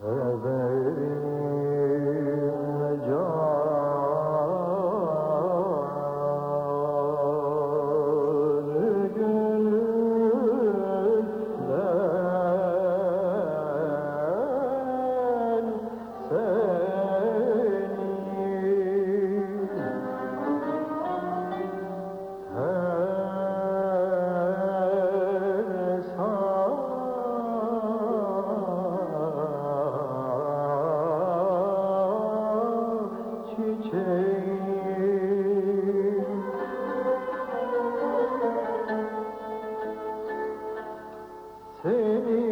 Severim çiçeğim seni